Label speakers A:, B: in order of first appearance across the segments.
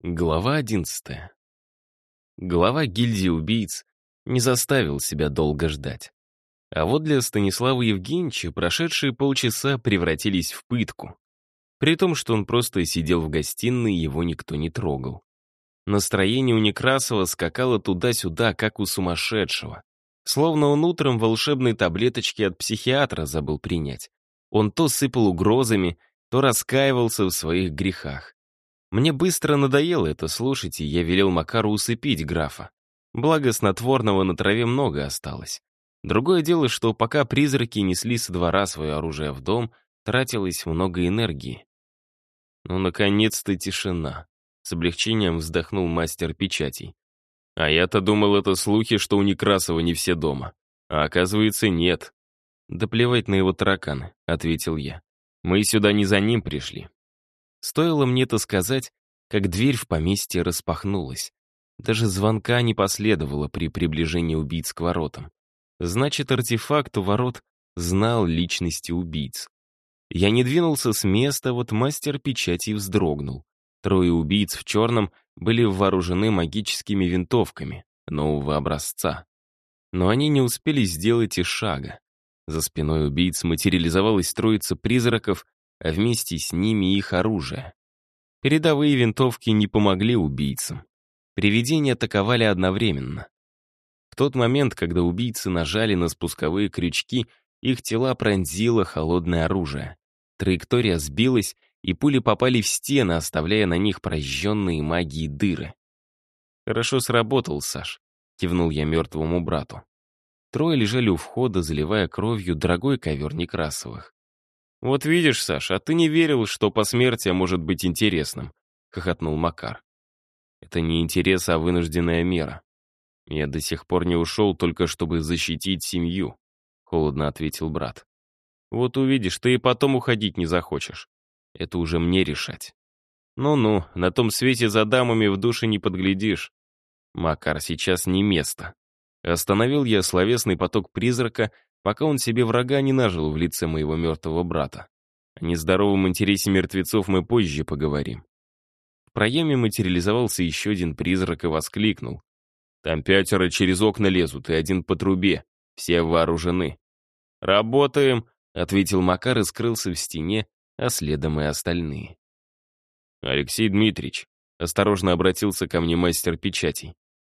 A: Глава одиннадцатая. Глава гильдии убийц не заставил себя долго ждать. А вот для Станислава Евгеньевича прошедшие полчаса превратились в пытку. При том, что он просто сидел в гостиной, его никто не трогал. Настроение у Некрасова скакало туда-сюда, как у сумасшедшего. Словно он утром волшебной таблеточки от психиатра забыл принять. Он то сыпал угрозами, то раскаивался в своих грехах. Мне быстро надоело это слушать, и я велел Макару усыпить графа. Благо, снотворного на траве много осталось. Другое дело, что пока призраки несли со двора свое оружие в дом, тратилось много энергии. Ну, наконец-то тишина. С облегчением вздохнул мастер печатей. А я-то думал, это слухи, что у Некрасова не все дома. А оказывается, нет. «Да плевать на его тараканы», — ответил я. «Мы сюда не за ним пришли. Стоило мне это сказать, как дверь в поместье распахнулась. Даже звонка не последовало при приближении убийц к воротам. Значит, артефакт у ворот знал личности убийц. Я не двинулся с места, вот мастер печати вздрогнул. Трое убийц в черном были вооружены магическими винтовками нового образца. Но они не успели сделать и шага. За спиной убийц материализовалась троица призраков а вместе с ними их оружие. Передовые винтовки не помогли убийцам. Привидения атаковали одновременно. В тот момент, когда убийцы нажали на спусковые крючки, их тела пронзило холодное оружие. Траектория сбилась, и пули попали в стены, оставляя на них прожженные магией дыры. «Хорошо сработал, Саш», — кивнул я мертвому брату. Трое лежали у входа, заливая кровью дорогой ковер Некрасовых. «Вот видишь, Саша, а ты не верил, что посмертие может быть интересным», — хохотнул Макар. «Это не интерес, а вынужденная мера. Я до сих пор не ушел, только чтобы защитить семью», — холодно ответил брат. «Вот увидишь, ты и потом уходить не захочешь. Это уже мне решать». «Ну-ну, на том свете за дамами в душе не подглядишь. Макар, сейчас не место». Остановил я словесный поток призрака, пока он себе врага не нажил в лице моего мертвого брата. О нездоровом интересе мертвецов мы позже поговорим. В проеме материализовался еще один призрак и воскликнул. «Там пятеро через окна лезут, и один по трубе. Все вооружены». «Работаем», — ответил Макар и скрылся в стене, а следом и остальные. «Алексей Дмитриевич», — осторожно обратился ко мне мастер печатей.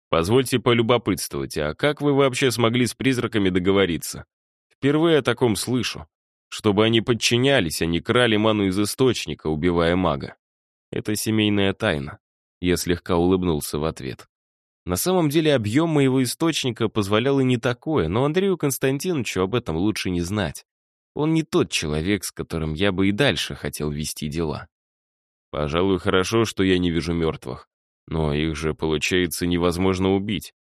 A: «Позвольте полюбопытствовать, а как вы вообще смогли с призраками договориться? Впервые о таком слышу. Чтобы они подчинялись, а не крали ману из источника, убивая мага. Это семейная тайна. Я слегка улыбнулся в ответ. На самом деле объем моего источника позволял и не такое, но Андрею Константиновичу об этом лучше не знать. Он не тот человек, с которым я бы и дальше хотел вести дела. Пожалуй, хорошо, что я не вижу мертвых. Но их же, получается, невозможно убить.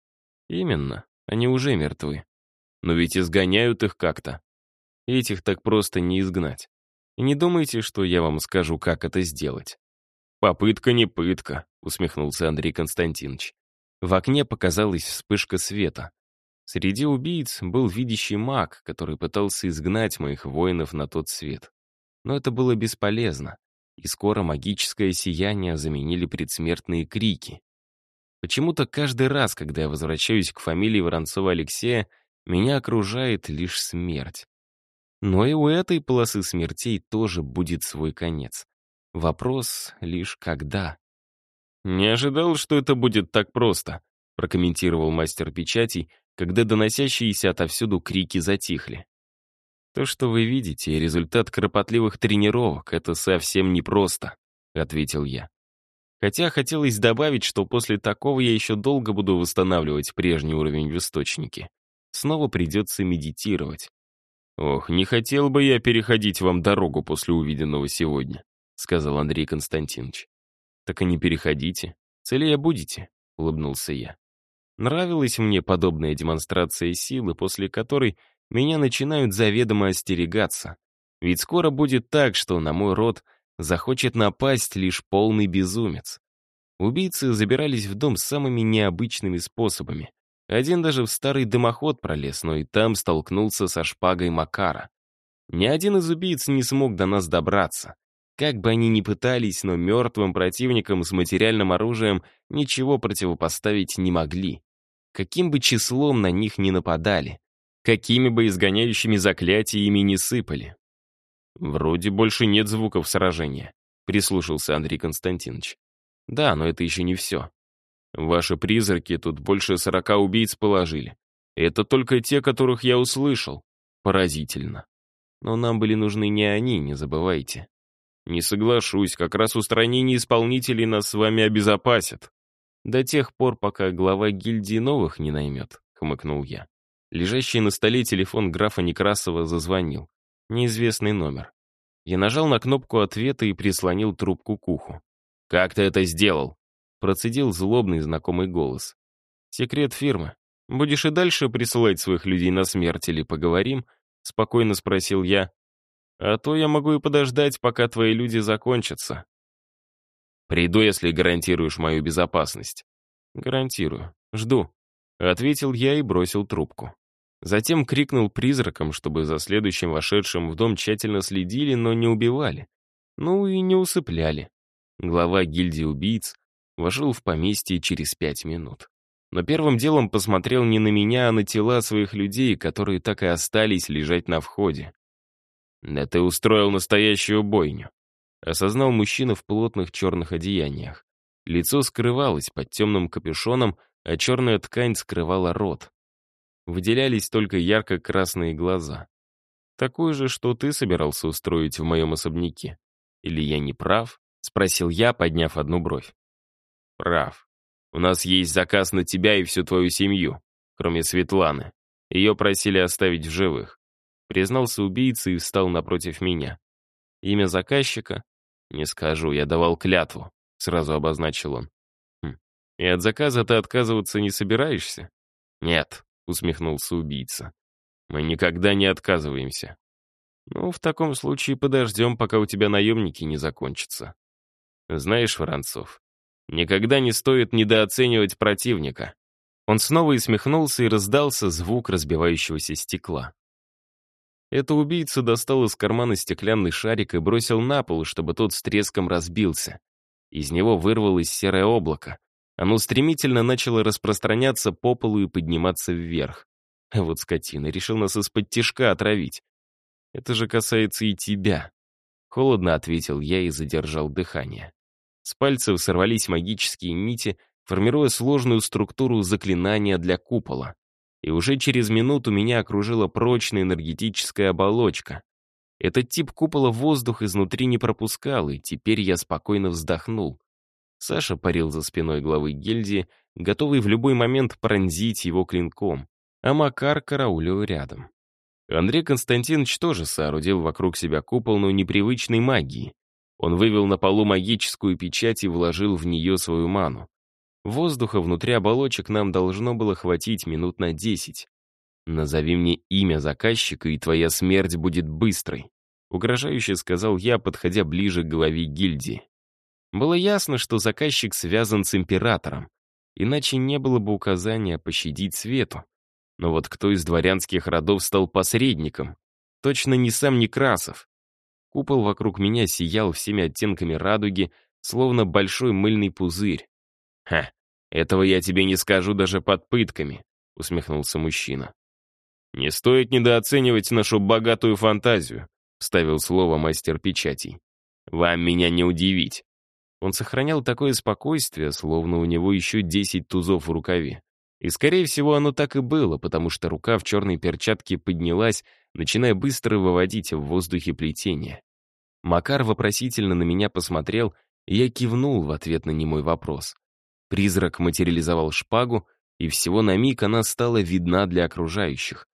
A: Именно, они уже мертвы. Но ведь изгоняют их как-то. Этих так просто не изгнать. И не думайте, что я вам скажу, как это сделать. «Попытка не пытка», — усмехнулся Андрей Константинович. В окне показалась вспышка света. Среди убийц был видящий маг, который пытался изгнать моих воинов на тот свет. Но это было бесполезно, и скоро магическое сияние заменили предсмертные крики. Почему-то каждый раз, когда я возвращаюсь к фамилии Воронцова Алексея, меня окружает лишь смерть. Но и у этой полосы смертей тоже будет свой конец. Вопрос лишь когда. «Не ожидал, что это будет так просто», прокомментировал мастер печатей, когда доносящиеся отовсюду крики затихли. «То, что вы видите, результат кропотливых тренировок, это совсем непросто», — ответил я. Хотя хотелось добавить, что после такого я еще долго буду восстанавливать прежний уровень в источнике снова придется медитировать. «Ох, не хотел бы я переходить вам дорогу после увиденного сегодня», сказал Андрей Константинович. «Так и не переходите. Целее будете», — улыбнулся я. Нравилась мне подобная демонстрация силы, после которой меня начинают заведомо остерегаться. Ведь скоро будет так, что на мой род захочет напасть лишь полный безумец. Убийцы забирались в дом самыми необычными способами. Один даже в старый дымоход пролез, но и там столкнулся со шпагой Макара. Ни один из убийц не смог до нас добраться. Как бы они ни пытались, но мертвым противникам с материальным оружием ничего противопоставить не могли. Каким бы числом на них ни нападали, какими бы изгоняющими заклятиями не сыпали. «Вроде больше нет звуков сражения», — прислушался Андрей Константинович. «Да, но это еще не все. Ваши призраки тут больше сорока убийц положили. Это только те, которых я услышал. Поразительно. Но нам были нужны не они, не забывайте. Не соглашусь, как раз устранение исполнителей нас с вами обезопасит. До тех пор, пока глава гильдии новых не наймет, хмыкнул я. Лежащий на столе телефон графа Некрасова зазвонил. Неизвестный номер. Я нажал на кнопку ответа и прислонил трубку к уху. «Как ты это сделал?» Процедил злобный знакомый голос. «Секрет фирмы. Будешь и дальше присылать своих людей на смерть или поговорим?» Спокойно спросил я. «А то я могу и подождать, пока твои люди закончатся». «Приду, если гарантируешь мою безопасность». «Гарантирую. Жду», — ответил я и бросил трубку. Затем крикнул призракам, чтобы за следующим вошедшим в дом тщательно следили, но не убивали. Ну и не усыпляли. Глава гильдии убийц вошел в поместье через пять минут. Но первым делом посмотрел не на меня, а на тела своих людей, которые так и остались лежать на входе. «Да ты устроил настоящую бойню», — осознал мужчина в плотных черных одеяниях. Лицо скрывалось под темным капюшоном, а черная ткань скрывала рот. Выделялись только ярко-красные глаза. «Такой же, что ты собирался устроить в моем особняке. Или я не прав?» — спросил я, подняв одну бровь. «Прав. У нас есть заказ на тебя и всю твою семью, кроме Светланы. Ее просили оставить в живых. Признался убийца и встал напротив меня. Имя заказчика? Не скажу, я давал клятву, сразу обозначил он. Хм. И от заказа ты отказываться не собираешься? Нет, усмехнулся убийца. Мы никогда не отказываемся. Ну, в таком случае подождем, пока у тебя наемники не закончатся. Знаешь, Воронцов, никогда не стоит недооценивать противника. Он снова и смехнулся, и раздался звук разбивающегося стекла. Это убийца достал из кармана стеклянный шарик и бросил на пол, чтобы тот с треском разбился. Из него вырвалось серое облако. Оно стремительно начало распространяться по полу и подниматься вверх. А вот скотина решил нас из-под тишка отравить. Это же касается и тебя. Холодно ответил я и задержал дыхание. С пальцев сорвались магические нити, формируя сложную структуру заклинания для купола и уже через минуту меня окружила прочная энергетическая оболочка. Этот тип купола воздух изнутри не пропускал, и теперь я спокойно вздохнул. Саша парил за спиной главы гильдии, готовый в любой момент пронзить его клинком, а Макар караулил рядом. Андрей Константинович тоже соорудил вокруг себя купол, но непривычной магии. Он вывел на полу магическую печать и вложил в нее свою ману. Воздуха внутри оболочек нам должно было хватить минут на десять. «Назови мне имя заказчика, и твоя смерть будет быстрой», угрожающе сказал я, подходя ближе к главе гильдии. Было ясно, что заказчик связан с императором, иначе не было бы указания пощадить свету. Но вот кто из дворянских родов стал посредником? Точно не сам Некрасов. Купол вокруг меня сиял всеми оттенками радуги, словно большой мыльный пузырь. «Ха, этого я тебе не скажу даже под пытками», — усмехнулся мужчина. «Не стоит недооценивать нашу богатую фантазию», — вставил слово мастер печатей. «Вам меня не удивить». Он сохранял такое спокойствие, словно у него еще десять тузов в рукаве. И, скорее всего, оно так и было, потому что рука в черной перчатке поднялась, начиная быстро выводить в воздухе плетение. Макар вопросительно на меня посмотрел, и я кивнул в ответ на немой вопрос. Призрак материализовал шпагу, и всего на миг она стала видна для окружающих.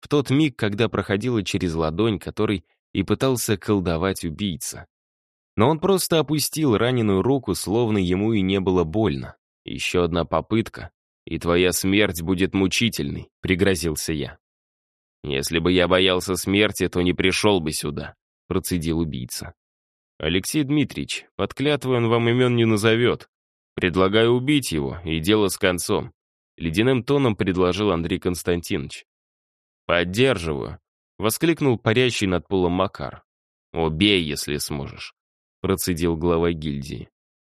A: В тот миг, когда проходила через ладонь, который и пытался колдовать убийца. Но он просто опустил раненую руку, словно ему и не было больно. «Еще одна попытка, и твоя смерть будет мучительной», — пригрозился я. «Если бы я боялся смерти, то не пришел бы сюда», — процедил убийца. «Алексей Дмитриевич, под клятвой он вам имен не назовет, «Предлагаю убить его, и дело с концом», — ледяным тоном предложил Андрей Константинович. «Поддерживаю», — воскликнул парящий над полом Макар. «Убей, если сможешь. процедил глава гильдии.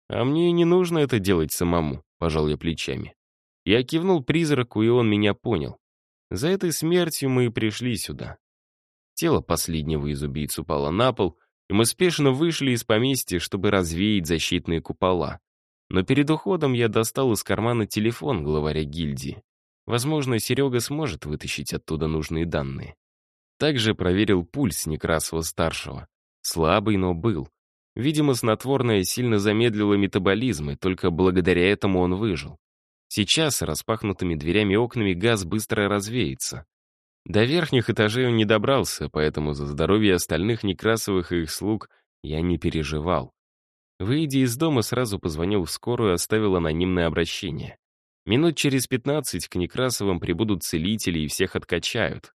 A: «А мне не нужно это делать самому», — пожал я плечами. Я кивнул призраку, и он меня понял. За этой смертью мы и пришли сюда. Тело последнего из убийц упало на пол, и мы спешно вышли из поместья, чтобы развеять защитные купола. Но перед уходом я достал из кармана телефон главаря гильдии. Возможно, Серега сможет вытащить оттуда нужные данные. Также проверил пульс Некрасова-старшего. Слабый, но был. Видимо, снотворное сильно замедлило метаболизм, и только благодаря этому он выжил. Сейчас распахнутыми дверями и окнами газ быстро развеется. До верхних этажей он не добрался, поэтому за здоровье остальных Некрасовых и их слуг я не переживал. Выйдя из дома, сразу позвонил в скорую и оставил анонимное обращение. Минут через пятнадцать к Некрасовым прибудут целители и всех откачают.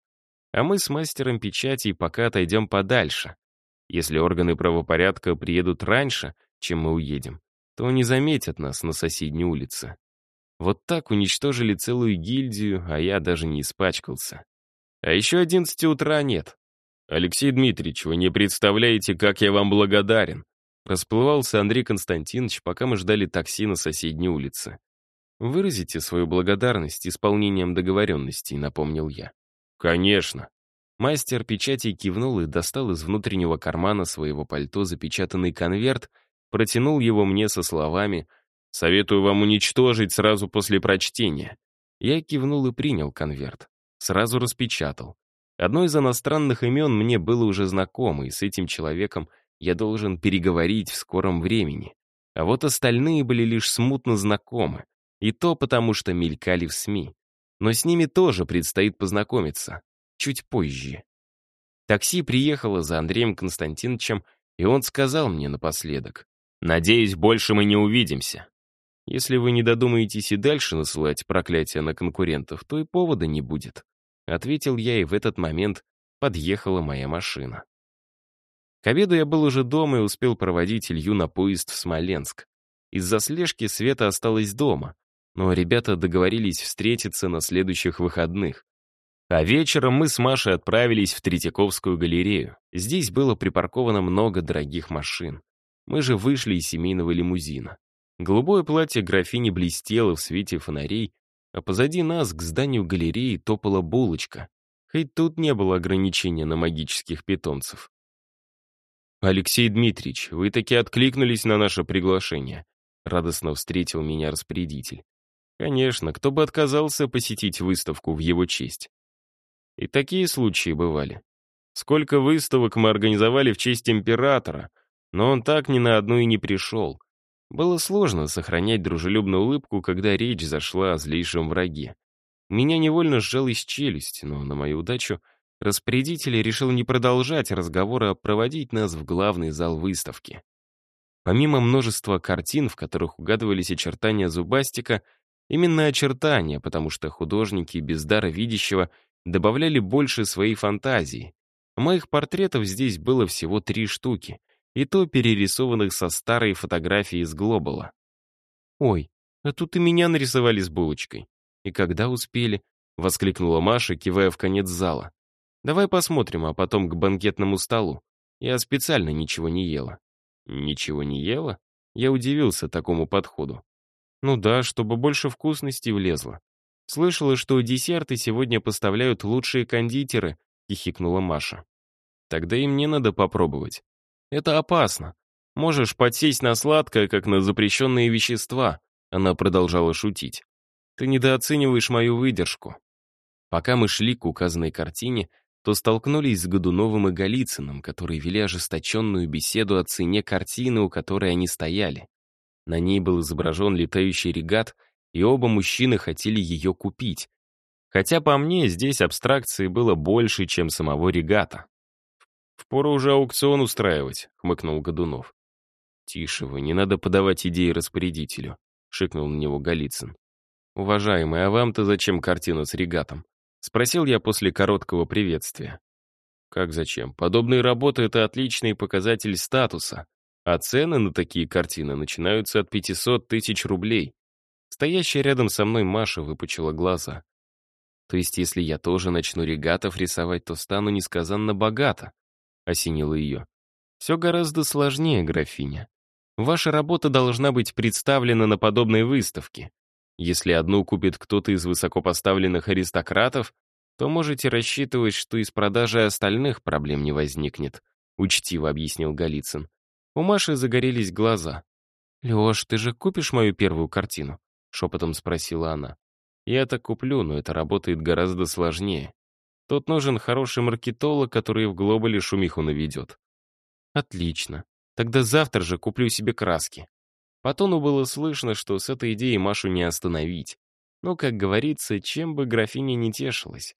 A: А мы с мастером печати пока отойдем подальше. Если органы правопорядка приедут раньше, чем мы уедем, то не заметят нас на соседней улице. Вот так уничтожили целую гильдию, а я даже не испачкался. А еще одиннадцати утра нет. Алексей Дмитриевич, вы не представляете, как я вам благодарен. Расплывался Андрей Константинович, пока мы ждали такси на соседней улице. «Выразите свою благодарность исполнением договоренностей», — напомнил я. «Конечно». Мастер печати кивнул и достал из внутреннего кармана своего пальто запечатанный конверт, протянул его мне со словами «Советую вам уничтожить сразу после прочтения». Я кивнул и принял конверт. Сразу распечатал. Одно из иностранных имен мне было уже знакомо, и с этим человеком я должен переговорить в скором времени. А вот остальные были лишь смутно знакомы. И то потому, что мелькали в СМИ. Но с ними тоже предстоит познакомиться. Чуть позже. Такси приехало за Андреем Константиновичем, и он сказал мне напоследок. «Надеюсь, больше мы не увидимся. Если вы не додумаетесь и дальше насылать проклятия на конкурентов, то и повода не будет. Ответил я, и в этот момент подъехала моя машина. К обеду я был уже дома и успел проводить Илью на поезд в Смоленск. Из-за слежки Света осталась дома, но ребята договорились встретиться на следующих выходных. А вечером мы с Машей отправились в Третьяковскую галерею. Здесь было припарковано много дорогих машин. Мы же вышли из семейного лимузина. Голубое платье графини блестело в свете фонарей, а позади нас к зданию галереи топала булочка. Хоть тут не было ограничения на магических питомцев. «Алексей Дмитриевич, вы таки откликнулись на наше приглашение», радостно встретил меня распорядитель. Конечно, кто бы отказался посетить выставку в его честь. И такие случаи бывали. Сколько выставок мы организовали в честь императора, но он так ни на одну и не пришел. Было сложно сохранять дружелюбную улыбку, когда речь зашла о злейшем враге. Меня невольно сжалась челюсть, но на мою удачу распорядитель решил не продолжать разговор, а проводить нас в главный зал выставки. Помимо множества картин, в которых угадывались очертания зубастика, именно очертания, потому что художники без дара видящего добавляли больше своей фантазии. Моих портретов здесь было всего три штуки, и то перерисованных со старой фотографии из Глобала. «Ой, а тут и меня нарисовали с булочкой. И когда успели?» — воскликнула Маша, кивая в конец зала. «Давай посмотрим, а потом к банкетному столу. Я специально ничего не ела». «Ничего не ела?» Я удивился такому подходу. «Ну да, чтобы больше вкусностей влезло. Слышала, что десерты сегодня поставляют лучшие кондитеры», — хихикнула Маша. «Тогда и мне надо попробовать. Это опасно. Можешь подсесть на сладкое, как на запрещенные вещества», она продолжала шутить. «Ты недооцениваешь мою выдержку». Пока мы шли к указанной картине, то столкнулись с Годуновым и Голицыным, которые вели ожесточенную беседу о цене картины, у которой они стояли. На ней был изображен летающий регат, и оба мужчины хотели ее купить. Хотя, по мне, здесь абстракции было больше, чем самого регата. «Впору уже аукцион устраивать», — хмыкнул Годунов. «Тише вы, не надо подавать идеи распорядителю», — шикнул на него Голицын. «Уважаемый, а вам-то зачем картина с регатом?» — спросил я после короткого приветствия. «Как зачем? Подобные работы — это отличный показатель статуса, а цены на такие картины начинаются от 500 тысяч рублей». Стоящая рядом со мной Маша выпучила глаза. «То есть, если я тоже начну регатов рисовать, то стану несказанно богата?» — осенило ее. Все гораздо сложнее, графиня. Ваша работа должна быть представлена на подобной выставке. Если одну купит кто-то из высокопоставленных аристократов, то можете рассчитывать, что из продажи остальных проблем не возникнет», — учтиво объяснил Голицын. У Маши загорелись глаза. «Леш, ты же купишь мою первую картину?» — шепотом спросила она. «Я так куплю, но это работает гораздо сложнее. Тут нужен хороший маркетолог, который в глобале шумиху наведет». «Отлично. Тогда завтра же куплю себе краски». По тону было слышно, что с этой идеей Машу не остановить. Но, как говорится, чем бы графиня не тешилась.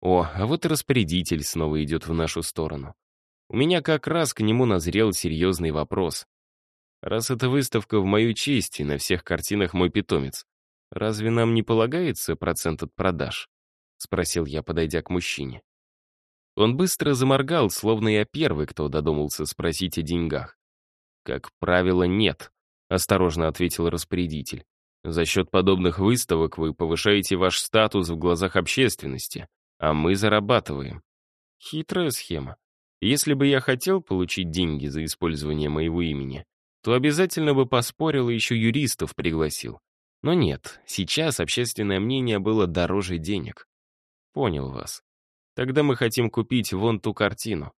A: О, а вот и распорядитель снова идет в нашу сторону. У меня как раз к нему назрел серьезный вопрос. Раз эта выставка в мою честь и на всех картинах мой питомец, разве нам не полагается процент от продаж? Спросил я, подойдя к мужчине. Он быстро заморгал, словно я первый, кто додумался спросить о деньгах. «Как правило, нет», — осторожно ответил распорядитель. «За счет подобных выставок вы повышаете ваш статус в глазах общественности, а мы зарабатываем». Хитрая схема. Если бы я хотел получить деньги за использование моего имени, то обязательно бы поспорил и еще юристов пригласил. Но нет, сейчас общественное мнение было дороже денег. Понял вас. Тогда мы хотим купить вон ту картину.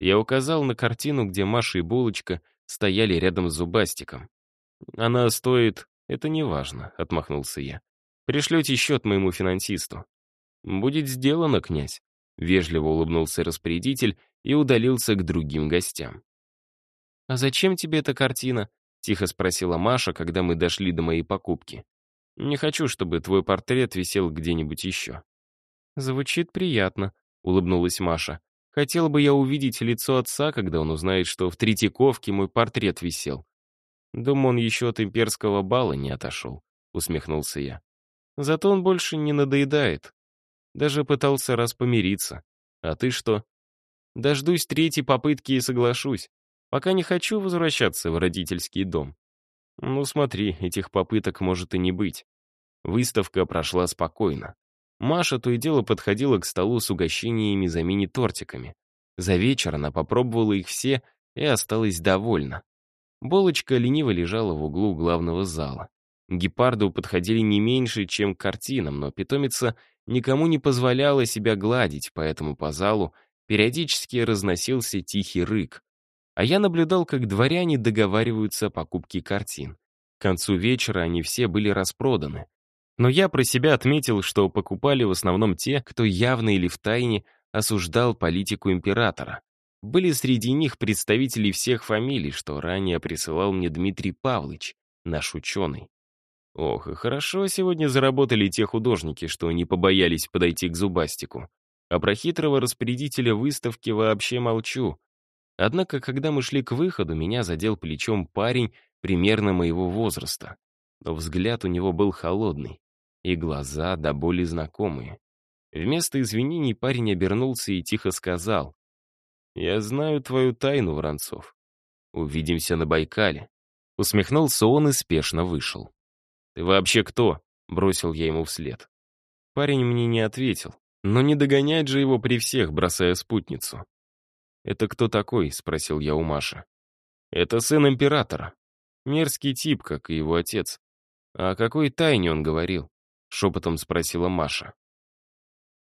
A: Я указал на картину, где Маша и Булочка стояли рядом с Зубастиком. Она стоит... Это не важно, отмахнулся я. Пришлете счет моему финансисту. Будет сделано, князь. Вежливо улыбнулся распорядитель и удалился к другим гостям. «А зачем тебе эта картина?» — тихо спросила Маша, когда мы дошли до моей покупки. «Не хочу, чтобы твой портрет висел где-нибудь еще». «Звучит приятно», — улыбнулась Маша. «Хотел бы я увидеть лицо отца, когда он узнает, что в Третьяковке мой портрет висел». «Думаю, он еще от имперского бала не отошел», — усмехнулся я. «Зато он больше не надоедает. Даже пытался раз помириться. А ты что?» «Дождусь третьей попытки и соглашусь. Пока не хочу возвращаться в родительский дом. Ну смотри, этих попыток может и не быть. Выставка прошла спокойно. Маша то и дело подходила к столу с угощениями за мини-тортиками. За вечер она попробовала их все и осталась довольна. Булочка лениво лежала в углу главного зала. Гепарду подходили не меньше, чем к картинам, но питомица никому не позволяла себя гладить, поэтому по залу периодически разносился тихий рык а я наблюдал, как дворяне договариваются о покупке картин. К концу вечера они все были распроданы. Но я про себя отметил, что покупали в основном те, кто явно или втайне осуждал политику императора. Были среди них представители всех фамилий, что ранее присылал мне Дмитрий Павлович, наш ученый. Ох, и хорошо сегодня заработали те художники, что не побоялись подойти к Зубастику. А про хитрого распорядителя выставки вообще молчу. Однако, когда мы шли к выходу, меня задел плечом парень примерно моего возраста. Но взгляд у него был холодный, и глаза до боли знакомые. Вместо извинений парень обернулся и тихо сказал. «Я знаю твою тайну, Воронцов. Увидимся на Байкале». Усмехнулся он и спешно вышел. «Ты вообще кто?» — бросил я ему вслед. Парень мне не ответил, но не догонять же его при всех, бросая спутницу. «Это кто такой?» — спросил я у Маши. «Это сын императора. Мерзкий тип, как и его отец. О какой тайне он говорил?» — шепотом спросила Маша.